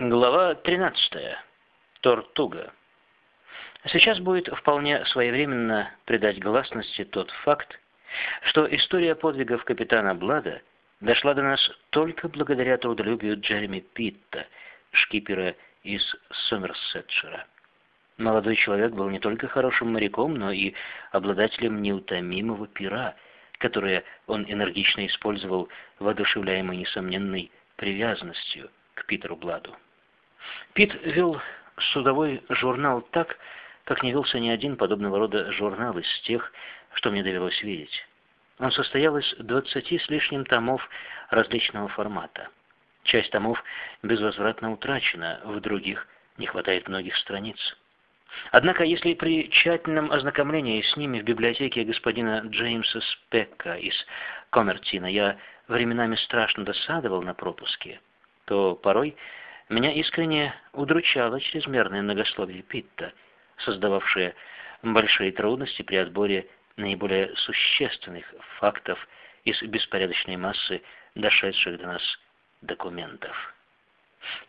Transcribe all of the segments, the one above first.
Глава 13. Тортуга. Сейчас будет вполне своевременно придать гласности тот факт, что история подвигов капитана Блада дошла до нас только благодаря трудолюбию Джереми Питта, шкипера из Сомерсетшира. Молодой человек был не только хорошим моряком, но и обладателем неутомимого пера, которое он энергично использовал, воодушевляемый несомненной привязанностью к Питеру Бладу. Пит вел судовой журнал так, как не велся ни один подобного рода журнал из тех, что мне довелось видеть. Он состоял из двадцати с лишним томов различного формата. Часть томов безвозвратно утрачена, в других не хватает многих страниц. Однако, если при тщательном ознакомлении с ними в библиотеке господина Джеймса Спекка из Коммертина я временами страшно досадовал на пропуске, то порой меня искренне удручало чрезмерное многословие Питта, создававшее большие трудности при отборе наиболее существенных фактов из беспорядочной массы дошедших до нас документов.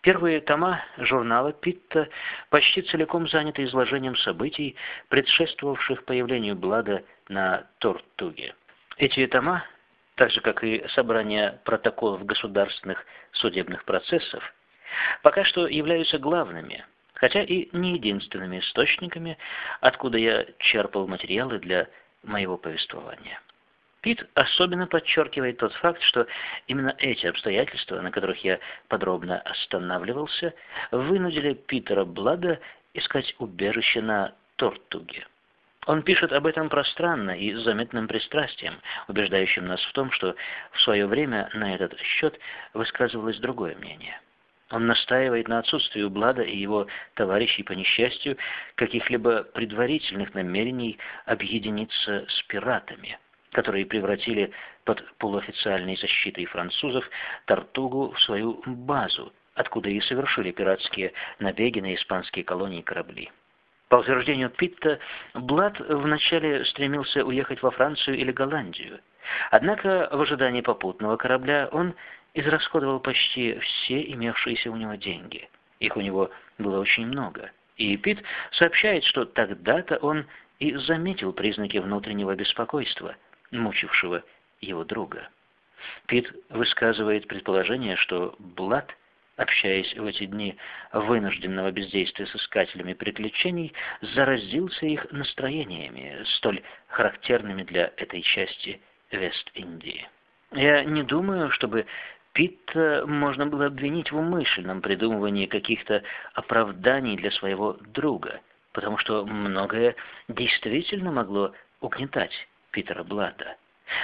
Первые тома журнала Питта почти целиком заняты изложением событий, предшествовавших появлению Блада на Тортуге. Эти тома, так же как и собрание протоколов государственных судебных процессов, пока что являются главными, хотя и не единственными источниками, откуда я черпал материалы для моего повествования. Пит особенно подчеркивает тот факт, что именно эти обстоятельства, на которых я подробно останавливался, вынудили Питера Блада искать убежище на Тортуге. Он пишет об этом пространно и с заметным пристрастием, убеждающим нас в том, что в свое время на этот счет высказывалось другое мнение. Он настаивает на отсутствии у Блада и его товарищей по несчастью каких-либо предварительных намерений объединиться с пиратами, которые превратили под полуофициальной защитой французов Тартугу в свою базу, откуда и совершили пиратские набеги на испанские колонии корабли. По утверждению Питта, Блад вначале стремился уехать во Францию или Голландию. Однако в ожидании попутного корабля он израсходовал почти все имевшиеся у него деньги. Их у него было очень много. И Пит сообщает, что тогда-то он и заметил признаки внутреннего беспокойства, мучившего его друга. Пит высказывает предположение, что Блад, общаясь в эти дни вынужденного бездействия с искателями приключений, заразился их настроениями, столь характерными для этой части Вест-Индии. Я не думаю, чтобы Питта можно было обвинить в умышленном придумывании каких-то оправданий для своего друга, потому что многое действительно могло угнетать Питера Блада.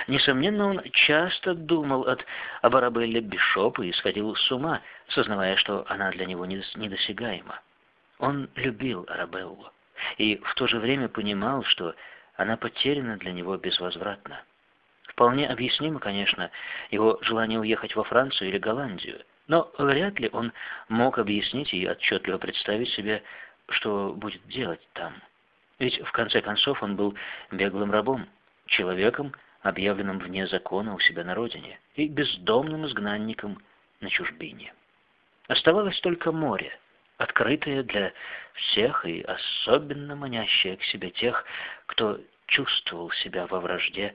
Несомненно, он часто думал от, об Арабелле Бишоп и сходил с ума, сознавая, что она для него недосягаема. Он любил Арабеллу и в то же время понимал, что она потеряна для него безвозвратно. Вполне объяснимо, конечно, его желание уехать во Францию или Голландию, но вряд ли он мог объяснить и отчетливо представить себе, что будет делать там. Ведь, в конце концов, он был беглым рабом, человеком, объявленным вне закона у себя на родине, и бездомным изгнанником на чужбине. Оставалось только море, открытое для всех и особенно манящее к себе тех, кто чувствовал себя во вражде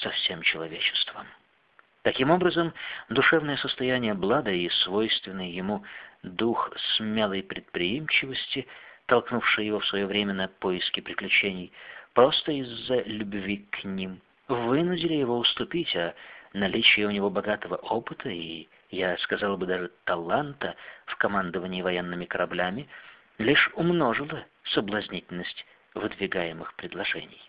со всем человечеством. Таким образом, душевное состояние Блада и свойственный ему дух смелой предприимчивости, толкнувший его в свое время на поиски приключений, просто из-за любви к ним, вынудили его уступить, а наличие у него богатого опыта и, я сказал бы, даже таланта в командовании военными кораблями лишь умножило соблазнительность выдвигаемых предложений.